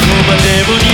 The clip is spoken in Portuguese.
Dokuma demo ni